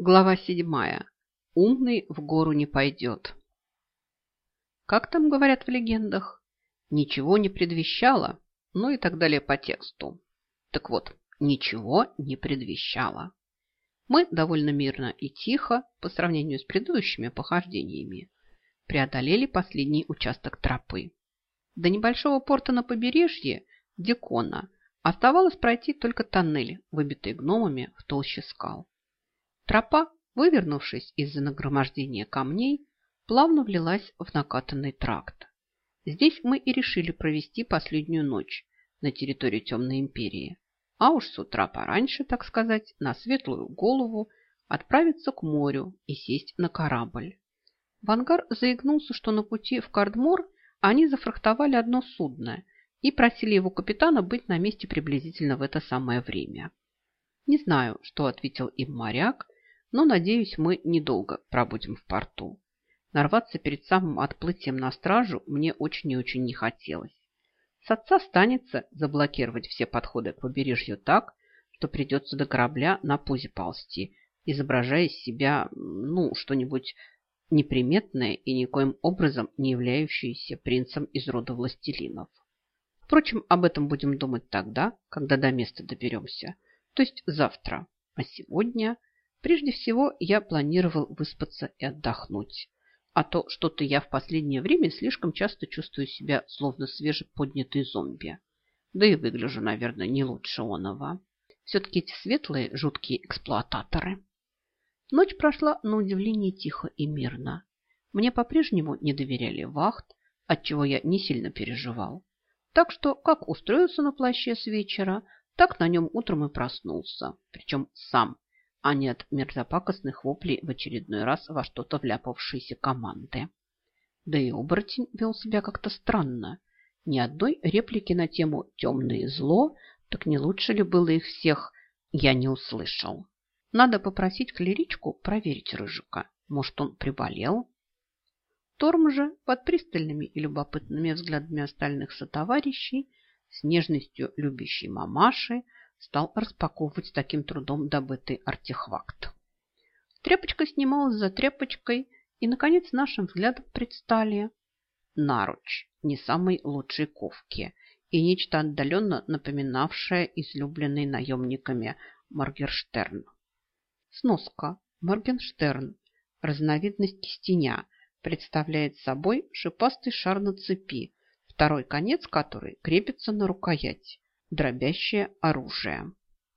Глава седьмая. Умный в гору не пойдет. Как там говорят в легендах? Ничего не предвещало, ну и так далее по тексту. Так вот, ничего не предвещало. Мы довольно мирно и тихо, по сравнению с предыдущими похождениями, преодолели последний участок тропы. До небольшого порта на побережье, Дикона, оставалось пройти только тоннель, выбитый гномами в толще скал. Тропа, вывернувшись из-за нагромождения камней, плавно влилась в накатанный тракт. Здесь мы и решили провести последнюю ночь на территории Темной Империи, а уж с утра пораньше, так сказать, на светлую голову отправиться к морю и сесть на корабль. Вангар заигнулся, что на пути в Кардмор они зафрахтовали одно судно и просили его капитана быть на месте приблизительно в это самое время. Не знаю, что ответил им моряк, но, надеюсь, мы недолго пробудем в порту. Нарваться перед самым отплытием на стражу мне очень и очень не хотелось. С отца станется заблокировать все подходы к побережью так, что придется до корабля на пузе ползти, изображая из себя, ну, что-нибудь неприметное и никоим образом не являющееся принцем из рода властелинов. Впрочем, об этом будем думать тогда, когда до места доберемся, то есть завтра. А сегодня Прежде всего, я планировал выспаться и отдохнуть. А то что-то я в последнее время слишком часто чувствую себя словно свежеподнятый зомби. Да и выгляжу, наверное, не лучше оного. Все-таки эти светлые, жуткие эксплуататоры. Ночь прошла на удивление тихо и мирно. Мне по-прежнему не доверяли вахт, отчего я не сильно переживал. Так что, как устроился на плаще с вечера, так на нем утром и проснулся. Причем сам, а не от мерзопакостных воплей в очередной раз во что-то вляпавшейся команды. Да и оборотень вел себя как-то странно. Ни одной реплики на тему «темное зло», так не лучше ли было их всех, я не услышал. Надо попросить клеричку проверить Рыжика. Может, он приболел? Торм же под пристальными и любопытными взглядами остальных сотоварищей с нежностью любящей мамаши стал распаковывать с таким трудом добытый артефакт. Тряпочка снималась за тряпочкой, и, наконец, нашим взглядом предстали наруч не самой лучшей ковки и нечто отдаленно напоминавшее излюбленный наемниками Моргенштерн. Сноска. Моргенштерн. Разновидность кистеня. Представляет собой шипастый шар на цепи, второй конец которой крепится на рукоять дробящее оружие.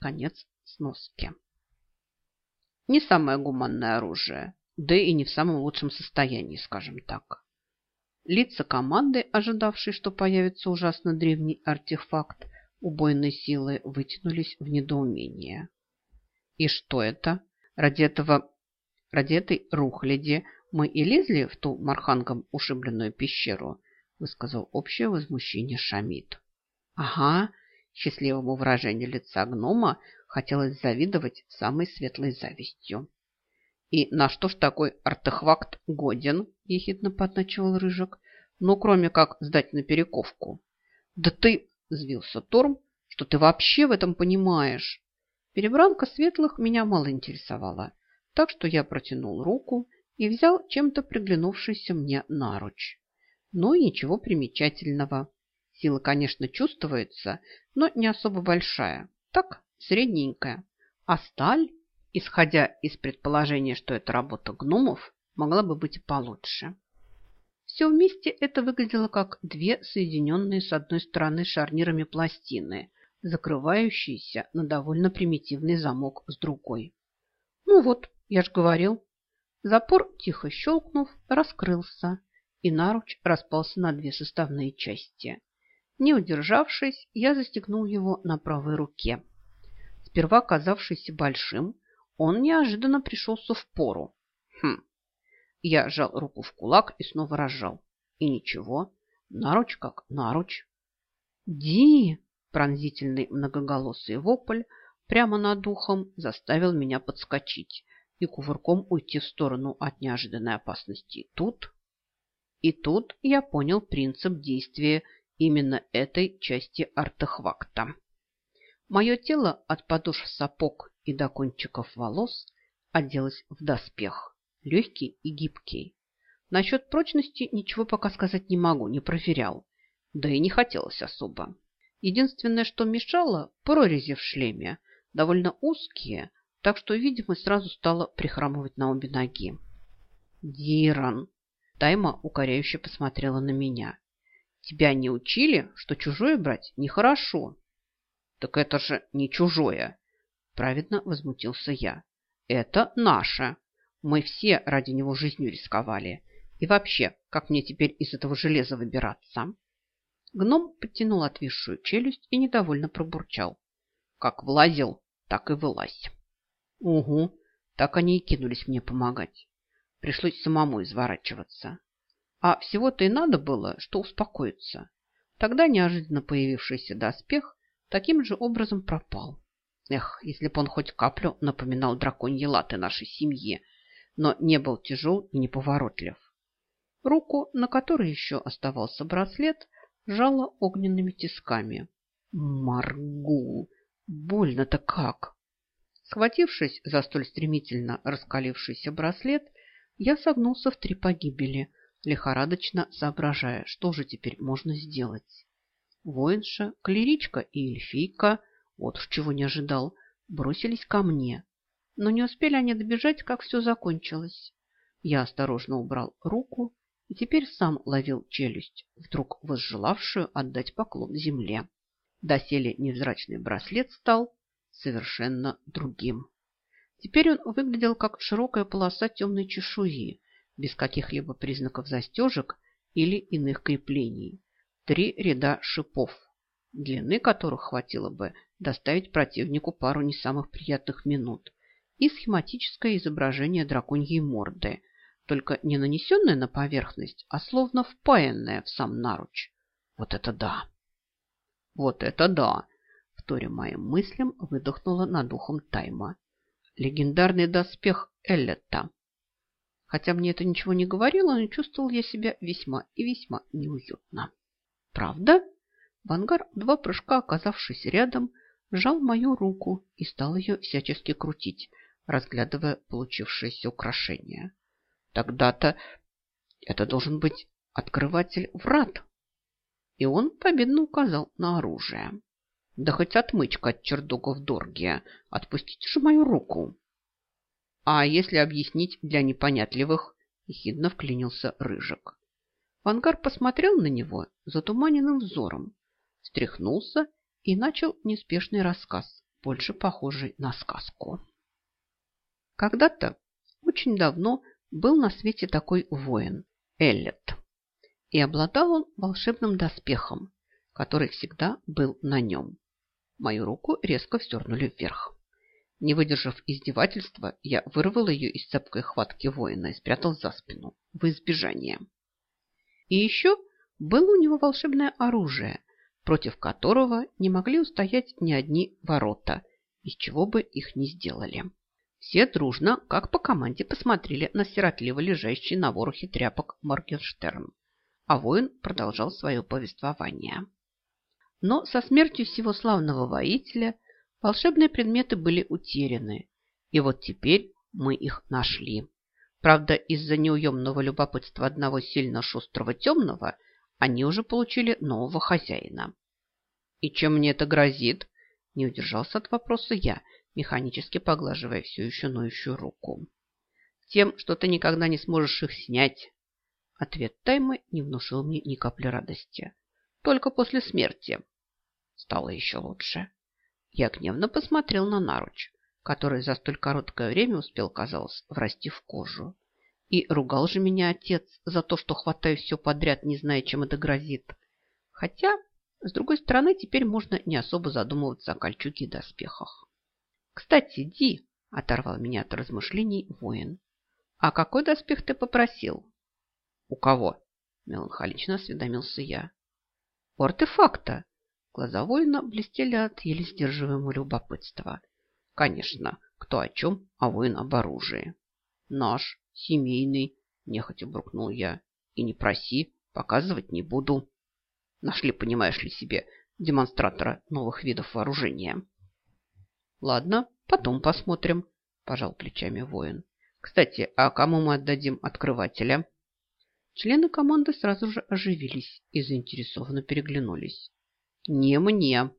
Конец сноски. Не самое гуманное оружие, да и не в самом лучшем состоянии, скажем так. Лица команды, ожидавшей, что появится ужасно древний артефакт убойной силы, вытянулись в недоумение. И что это? Ради этого, ради этой рухляди мы и лезли в ту мархангом ушибленную пещеру, высказал общее возмущение Шамид. Ага, Счастливому выражению лица гнома хотелось завидовать самой светлой завистью. «И на что ж такой артефакт годен?» – ехидно подначивал Рыжик. «Ну, кроме как сдать на перековку». «Да ты!» – взвился Торм. «Что ты вообще в этом понимаешь?» Перебранка светлых меня мало интересовала, так что я протянул руку и взял чем-то приглянувшийся мне наруч. Ну и ничего примечательного. Сила, конечно, чувствуется, но не особо большая. Так, средненькая. А сталь, исходя из предположения, что это работа гномов, могла бы быть и получше. Все вместе это выглядело как две соединенные с одной стороны шарнирами пластины, закрывающиеся на довольно примитивный замок с другой. Ну вот, я ж говорил. Запор, тихо щелкнув, раскрылся, и наруч распался на две составные части – не удержавшись, я застегнул его на правой руке. Сперва казавшийся большим, он неожиданно пришелся в пору. Хм. Я сжал руку в кулак и снова разжал. И ничего, наруч как наруч. Ди! Пронзительный многоголосый вопль прямо над духом заставил меня подскочить и кувырком уйти в сторону от неожиданной опасности. И тут... И тут я понял принцип действия именно этой части артефакта. Мое тело от подошв сапог и до кончиков волос оделась в доспех. Легкий и гибкий. Насчет прочности ничего пока сказать не могу, не проверял. Да и не хотелось особо. Единственное, что мешало, прорези в шлеме, довольно узкие, так что видимость сразу стала прихрамывать на обе ноги. «Диран!» Тайма укоряюще посмотрела на меня. «Тебя не учили, что чужое брать нехорошо?» «Так это же не чужое!» Праведно возмутился я. «Это наше. Мы все ради него жизнью рисковали. И вообще, как мне теперь из этого железа выбираться?» Гном подтянул отвисшую челюсть и недовольно пробурчал. Как влазил, так и вылазь. Угу, так они и кинулись мне помогать. Пришлось самому изворачиваться. А всего-то и надо было, что успокоиться. Тогда неожиданно появившийся доспех таким же образом пропал. Эх, если бы он хоть каплю напоминал драконьи латы нашей семьи, но не был тяжел и неповоротлив. Руку, на которой еще оставался браслет, жала огненными тисками. Маргу! Больно-то как! Схватившись за столь стремительно раскалившийся браслет, я согнулся в три погибели, лихорадочно соображая, что же теперь можно сделать. Воинша, клеричка и эльфийка, вот уж чего не ожидал, бросились ко мне. Но не успели они добежать, как все закончилось. Я осторожно убрал руку и теперь сам ловил челюсть, вдруг возжелавшую отдать поклон земле. Доселе невзрачный браслет стал совершенно другим. Теперь он выглядел как широкая полоса темной чешуи, без каких-либо признаков застежек или иных креплений. Три ряда шипов, длины которых хватило бы доставить противнику пару не самых приятных минут, и схематическое изображение драконьей морды – только не нанесенная на поверхность, а словно впаянная в сам наруч. Вот это да! Вот это да! Вторя моим мыслям выдохнула над ухом Тайма. Легендарный доспех Эллета. Хотя мне это ничего не говорило, но чувствовал я себя весьма и весьма неуютно. Правда? Вангар, два прыжка оказавшись рядом, сжал мою руку и стал ее всячески крутить, разглядывая получившееся украшение. Тогда-то это должен быть открыватель врат. И он победно указал на оружие. Да хоть отмычка от чердогов Доргия. Отпустите же мою руку. А если объяснить для непонятливых, ехидно вклинился Рыжик. Вангар посмотрел на него затуманенным взором, встряхнулся и начал неспешный рассказ, больше похожий на сказку. Когда-то, очень давно, был на свете такой воин – Эллет. И обладал он волшебным доспехом, который всегда был на нем. Мою руку резко встернули вверх. Не выдержав издевательства, я вырвал ее из цепкой хватки воина и спрятал за спину, в избежание. И еще было у него волшебное оружие, против которого не могли устоять ни одни ворота, из чего бы их ни сделали. Все дружно, как по команде, посмотрели на сиротливо лежащий на ворохе тряпок Моргенштерн. А воин продолжал свое повествование. Но со смертью всего славного воителя волшебные предметы были утеряны. И вот теперь мы их нашли. Правда, из-за неуемного любопытства одного сильно шустрого темного они уже получили нового хозяина. «И чем мне это грозит?» – не удержался от вопроса я – механически поглаживая все еще ноющую руку. «Тем, что ты никогда не сможешь их снять». Ответ Таймы не внушил мне ни капли радости. «Только после смерти». Стало еще лучше. Я гневно посмотрел на наруч, который за столь короткое время успел, казалось, врасти в кожу. И ругал же меня отец за то, что хватаю все подряд, не зная, чем это грозит. Хотя, с другой стороны, теперь можно не особо задумываться о кольчуге и доспехах. Кстати, Ди, оторвал меня от размышлений воин. А какой доспех ты попросил? У кого? Меланхолично осведомился я. У артефакта. Глаза воина блестели от еле сдерживаемого любопытства. Конечно, кто о чем, а воин об оружии. Наш, семейный, нехотя брукнул я. И не проси, показывать не буду. Нашли, понимаешь ли себе, демонстратора новых видов вооружения. Ладно, потом посмотрим. пожал плечами воин. Кстати, а кому мы отдадим открывателя? Члены команды сразу же оживились и заинтересованно переглянулись. «Не мне!»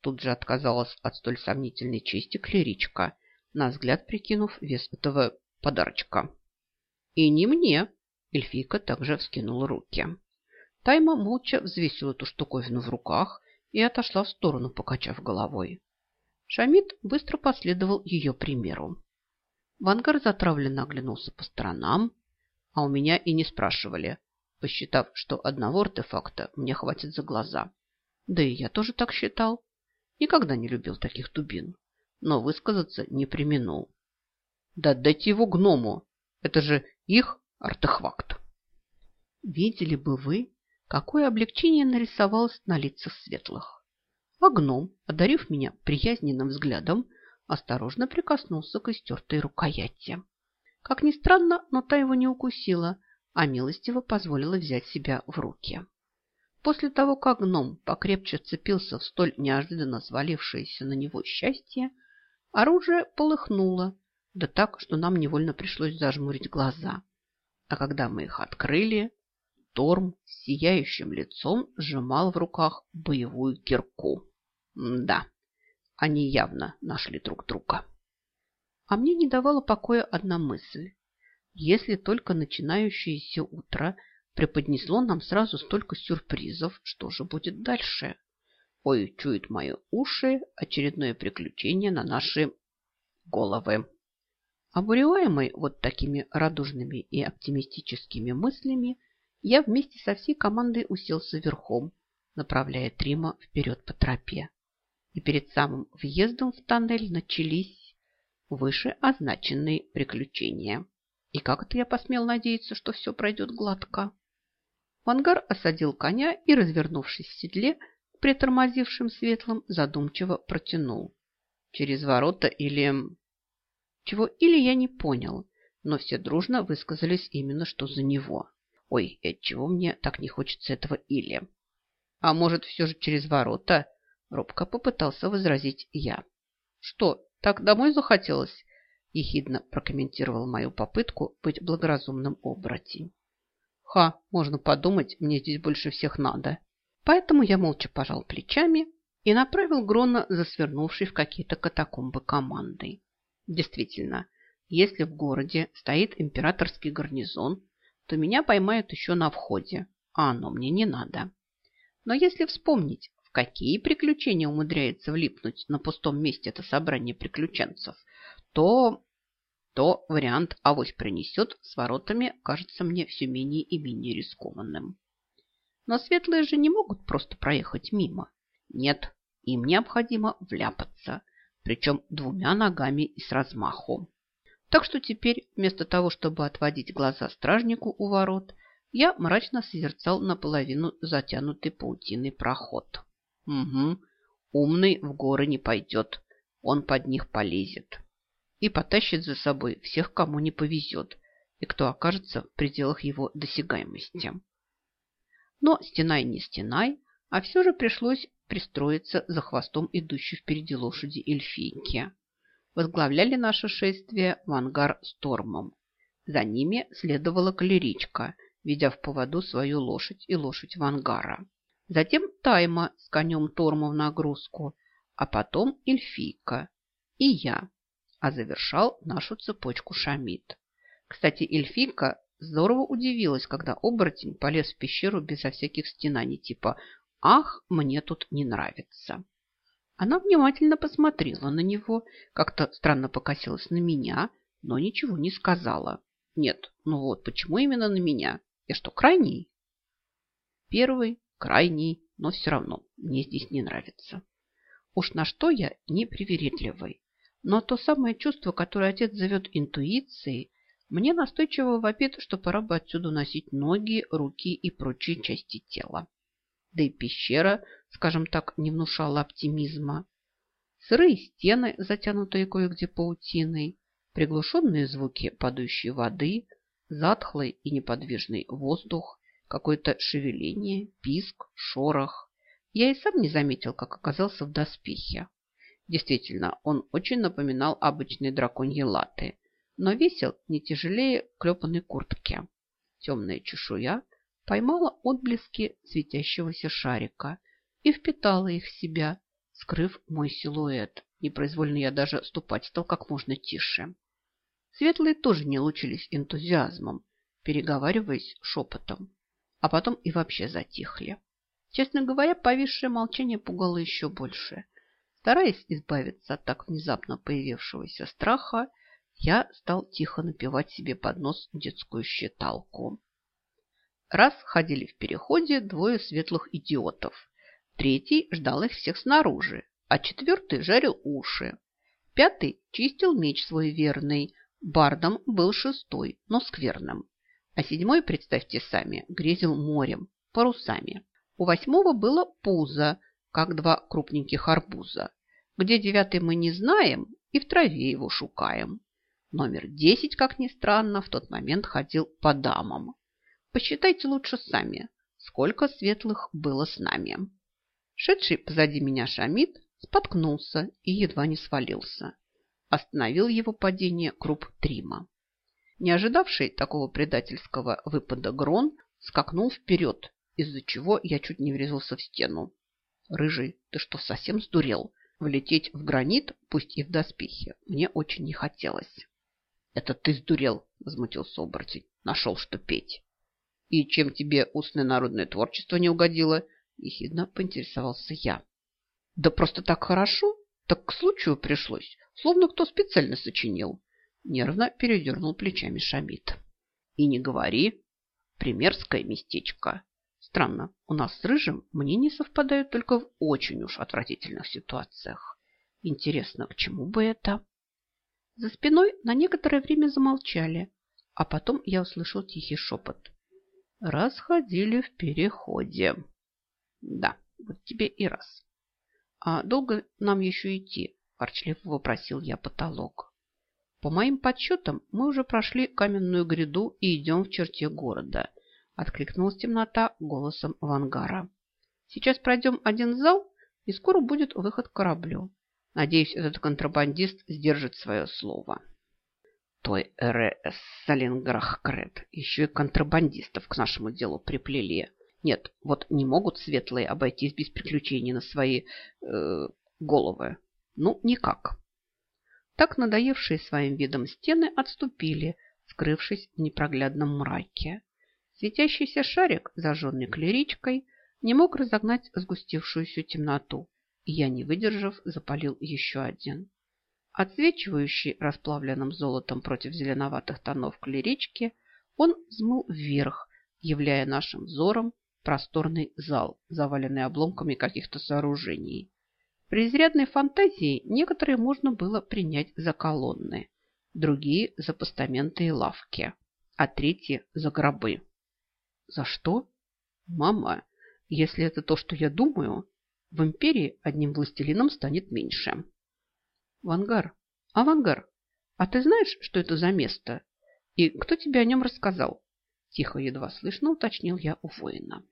Тут же отказалась от столь сомнительной чести клеричка, на взгляд прикинув вес этого подарочка. «И не мне!» Эльфийка также вскинула руки. Тайма молча взвесила эту штуковину в руках и отошла в сторону, покачав головой. Шамид быстро последовал ее примеру. Вангар затравленно оглянулся по сторонам, а у меня и не спрашивали, посчитав, что одного артефакта мне хватит за глаза. Да и я тоже так считал. Никогда не любил таких дубин, но высказаться не применул. Да дайте его гному, это же их артефакт. Видели бы вы, какое облегчение нарисовалось на лицах светлых. А гном, одарив меня приязненным взглядом, осторожно прикоснулся к истертой рукояти. Как ни странно, но та его не укусила, а милостиво позволила взять себя в руки. После того, как гном покрепче цепился в столь неожиданно свалившееся на него счастье, оружие полыхнуло, да так, что нам невольно пришлось зажмурить глаза. А когда мы их открыли, Торм с сияющим лицом сжимал в руках боевую кирку. М да, они явно нашли друг друга. А мне не давала покоя одна мысль. Если только начинающееся утро преподнесло нам сразу столько сюрпризов, что же будет дальше? Ой, чуют мои уши очередное приключение на наши головы. Обуреваемый вот такими радужными и оптимистическими мыслями, я вместе со всей командой уселся верхом, направляя Трима вперед по тропе. И перед самым въездом в тоннель начались выше означенные приключения. И как это я посмел надеяться, что все пройдет гладко? Вангар осадил коня и, развернувшись в седле, притормозившим светлым, задумчиво протянул. Через ворота или... Чего или я не понял, но все дружно высказались именно что за него. Ой, и отчего мне так не хочется этого или? А может, все же через ворота? Робко попытался возразить я. Что, так домой захотелось? Ехидно прокомментировал мою попытку быть благоразумным оборотень. Ха, можно подумать, мне здесь больше всех надо. Поэтому я молча пожал плечами и направил Грона за свернувшей в какие-то катакомбы командой. Действительно, если в городе стоит императорский гарнизон, то меня поймают еще на входе, а оно мне не надо. Но если вспомнить, какие приключения умудряется влипнуть на пустом месте это собрание приключенцев, то, то вариант авось принесет с воротами кажется мне все менее и менее рискованным. Но светлые же не могут просто проехать мимо. Нет, им необходимо вляпаться, причем двумя ногами и с размаху. Так что теперь, вместо того, чтобы отводить глаза стражнику у ворот, я мрачно созерцал наполовину затянутый паутиной проход. Угу. Умный в горы не пойдет. Он под них полезет. И потащит за собой всех, кому не повезет, и кто окажется в пределах его досягаемости. Но стенай не стенай, а все же пришлось пристроиться за хвостом идущей впереди лошади эльфийки. Возглавляли наше шествие в ангар Стормом. За ними следовала калеричка, ведя в поводу свою лошадь и лошадь Вангара. Затем Тайма с конем Торма в нагрузку, а потом Эльфийка и я, а завершал нашу цепочку Шамид. Кстати, Эльфийка здорово удивилась, когда оборотень полез в пещеру безо всяких стенаний, типа «Ах, мне тут не нравится». Она внимательно посмотрела на него, как-то странно покосилась на меня, но ничего не сказала. Нет, ну вот, почему именно на меня? Я что, крайний? Первый крайний, но все равно мне здесь не нравится. Уж на что я не привередливый, но то самое чувство, которое отец зовет интуицией, мне настойчиво вопит, что пора бы отсюда носить ноги, руки и прочие части тела. Да и пещера, скажем так, не внушала оптимизма. Сырые стены, затянутые кое-где паутиной, приглушенные звуки падающей воды, затхлый и неподвижный воздух, какое-то шевеление, писк, шорох. Я и сам не заметил, как оказался в доспехе. Действительно, он очень напоминал обычные драконьи латы, но весил не тяжелее клепанной куртки. Темная чешуя поймала отблески светящегося шарика и впитала их в себя, скрыв мой силуэт. Непроизвольно я даже ступать стал как можно тише. Светлые тоже не лучились энтузиазмом, переговариваясь шепотом, а потом и вообще затихли. Честно говоря, повисшее молчание пугало еще больше. Стараясь избавиться от так внезапно появившегося страха, я стал тихо напевать себе под нос детскую считалку. Раз ходили в переходе двое светлых идиотов. Третий ждал их всех снаружи, а четвертый жарил уши. Пятый чистил меч свой верный. Бардом был шестой, но скверным. А седьмой, представьте сами, грезил морем, парусами. У восьмого было пузо, как два крупненьких арбуза. Где девятый мы не знаем и в траве его шукаем. Номер десять, как ни странно, в тот момент ходил по дамам. Посчитайте лучше сами, сколько светлых было с нами. Шедший позади меня Шамид споткнулся и едва не свалился. Остановил его падение круп Трима. Не ожидавший такого предательского выпада Грон скакнул вперед, из-за чего я чуть не врезался в стену. «Рыжий, ты что, совсем сдурел? Влететь в гранит, пусть и в доспехи, мне очень не хотелось». «Это ты сдурел!» – возмутился оборотень. «Нашел, что петь!» «И чем тебе устное народное творчество не угодило?» – ехидно поинтересовался я. «Да просто так хорошо, так к случаю пришлось, словно кто специально сочинил!» Нервно передернул плечами Шамид. «И не говори, примерское местечко!» Странно, у нас с Рыжим мнения совпадают только в очень уж отвратительных ситуациях. Интересно, к чему бы это? За спиной на некоторое время замолчали, а потом я услышал тихий шепот. Расходили в переходе. Да, вот тебе и раз. А долго нам еще идти? Ворчливо вопросил я потолок. По моим подсчетам, мы уже прошли каменную гряду и идем в черте города. Откликнулась темнота голосом Вангара. Сейчас пройдем один зал, и скоро будет выход к кораблю. Надеюсь, этот контрабандист сдержит свое слово. Той РС Салинграхкред еще и контрабандистов к нашему делу приплели. Нет, вот не могут светлые обойтись без приключений на свои э, головы. Ну, никак. Так надоевшие своим видом стены отступили, скрывшись в непроглядном мраке. Светящийся шарик, зажженный клеричкой, не мог разогнать сгустившуюся темноту, и я, не выдержав, запалил еще один. Отсвечивающий расплавленным золотом против зеленоватых тонов клерички, он взмыл вверх, являя нашим взором просторный зал, заваленный обломками каких-то сооружений. При изрядной фантазии некоторые можно было принять за колонны, другие – за постаменты и лавки, а третьи – за гробы. За что? Мама, если это то, что я думаю, в империи одним властелином станет меньше. Вангар, Авангар, а ты знаешь, что это за место? И кто тебе о нем рассказал? Тихо, едва слышно, уточнил я у воина.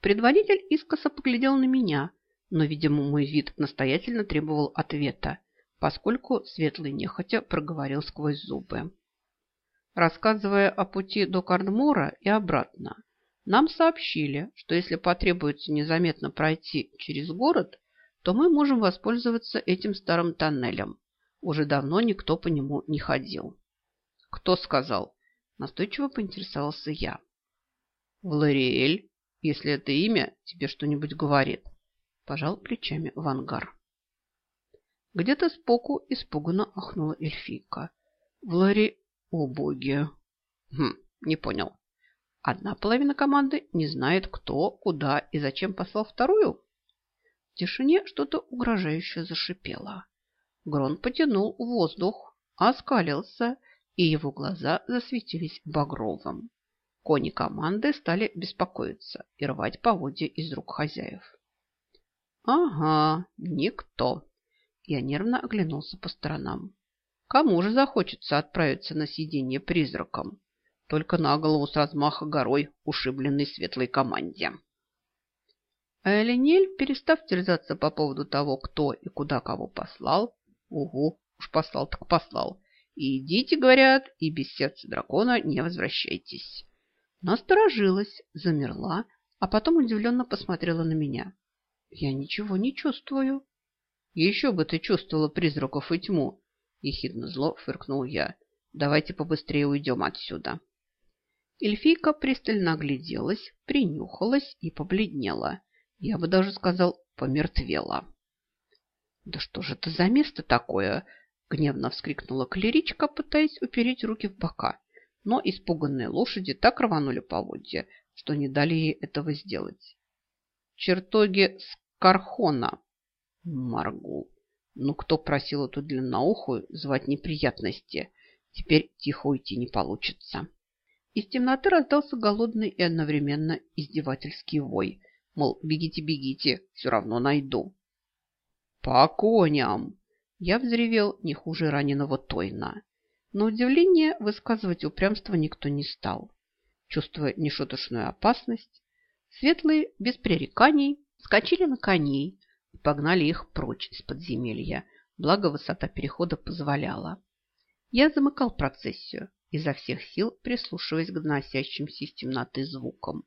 Предводитель искоса поглядел на меня, но, видимо, мой вид настоятельно требовал ответа, поскольку светлый нехотя проговорил сквозь зубы. Рассказывая о пути до Кардмора и обратно, нам сообщили, что если потребуется незаметно пройти через город, то мы можем воспользоваться этим старым тоннелем. Уже давно никто по нему не ходил. Кто сказал? Настойчиво поинтересовался я. Влариэль, если это имя тебе что-нибудь говорит. Пожал плечами Вангар. Где-то сбоку испуганно ахнула эльфийка. Влари... О, боги! Хм, не понял. Одна половина команды не знает, кто, куда и зачем послал вторую. В тишине что-то угрожающе зашипело. Грон потянул воздух, оскалился, и его глаза засветились багровым. Кони команды стали беспокоиться и рвать поводья из рук хозяев. «Ага, никто!» Я нервно оглянулся по сторонам. «Кому же захочется отправиться на сиденье призраком?» только на голову с размаха горой ушибленной светлой команде. А Элинель, перестав терзаться по поводу того, кто и куда кого послал, угу, уж послал так послал, и идите, говорят, и без сердца дракона не возвращайтесь. Насторожилась, замерла, а потом удивленно посмотрела на меня. Я ничего не чувствую. Еще бы ты чувствовала призраков и тьму, ехидно зло фыркнул я. Давайте побыстрее уйдем отсюда. Эльфийка пристально огляделась, принюхалась и побледнела. Я бы даже сказал, помертвела. «Да что же это за место такое?» – гневно вскрикнула клеричка, пытаясь упереть руки в бока. Но испуганные лошади так рванули поводья, что не дали ей этого сделать. «Чертоги Скархона!» Маргул. Ну, кто просил эту длинноухую звать неприятности? Теперь тихо уйти не получится. Из темноты раздался голодный и одновременно издевательский вой. Мол, бегите, бегите, все равно найду. По коням! Я взревел не хуже раненого Тойна. На удивление высказывать упрямство никто не стал. Чувствуя нешуточную опасность, светлые, без пререканий, скачали на коней и погнали их прочь из подземелья, благо высота перехода позволяла. Я замыкал процессию, изо всех сил прислушиваясь к доносящимся из темноты звукам.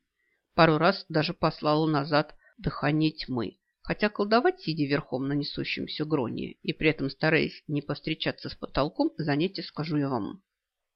Пару раз даже послала назад дыхание тьмы, хотя колдовать, сидя верхом на несущемся гроне и при этом стараясь не повстречаться с потолком, занятие, скажу я вам,